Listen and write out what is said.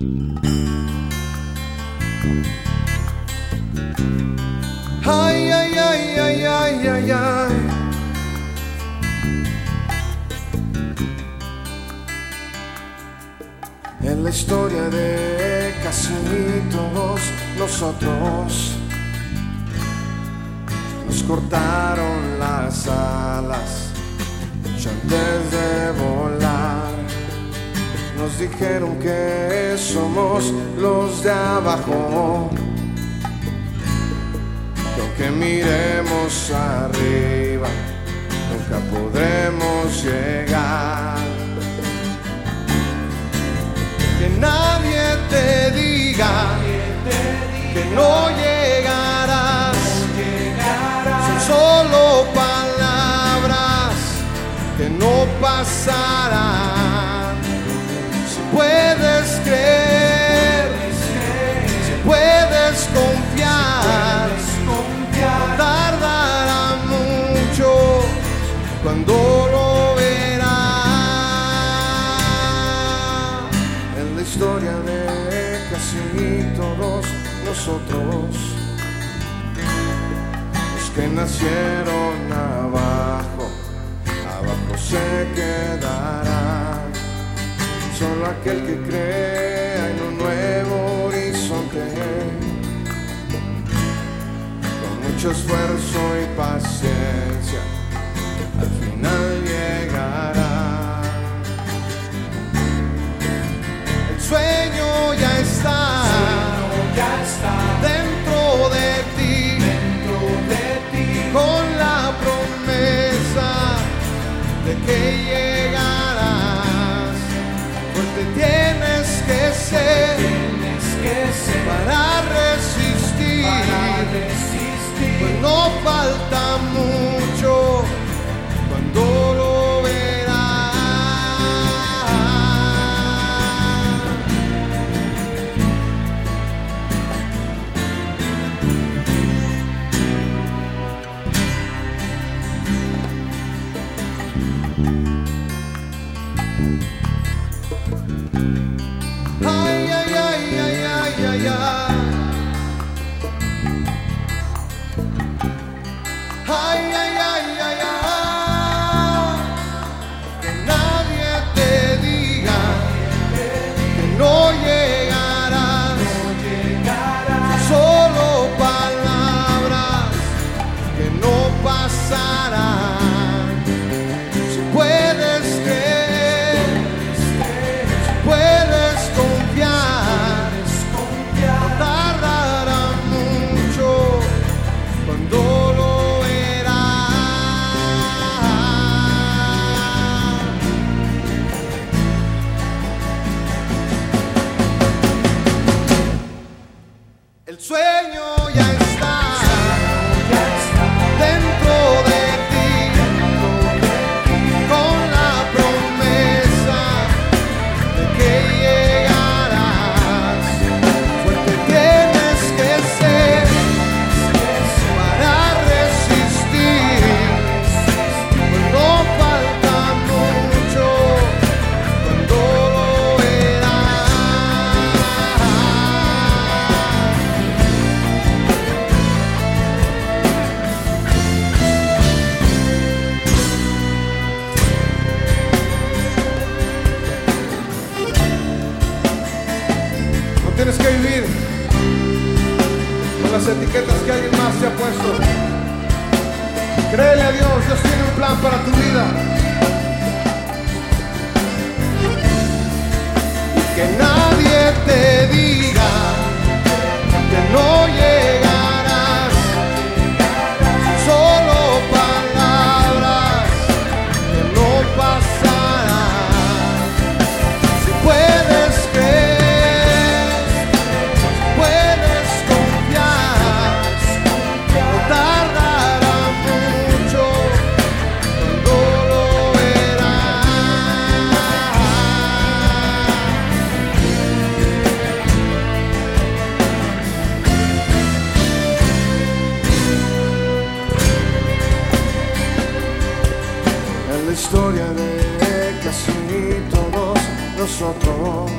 Ay, ay, ay, ay, ay, ay, ay. En la historia de casi todos nosotros nos cortaron las alas ya antes de volar. Nos dijeron que somos los de abajo que aunque miremos arriba, nunca podremos llegar. Que nadie te diga que no llegarás, son solo palabras que no pasarán. Puedes creer, si puedes confiar, tardará mucho cuando lo verás en la historia de casi todos nosotros los que nacieron abajo abajo se quedará solo aquel que crea en un nuevo horizonte con mucho esfuerzo y paciencia, al final llegará. El sueño ya está, falta mucho cuando lo verás. Tienes que vivir con las etiquetas que alguien más te ha puesto. Créele a Dios, Dios tiene un plan para tu vida. Historia de casi todos nosotros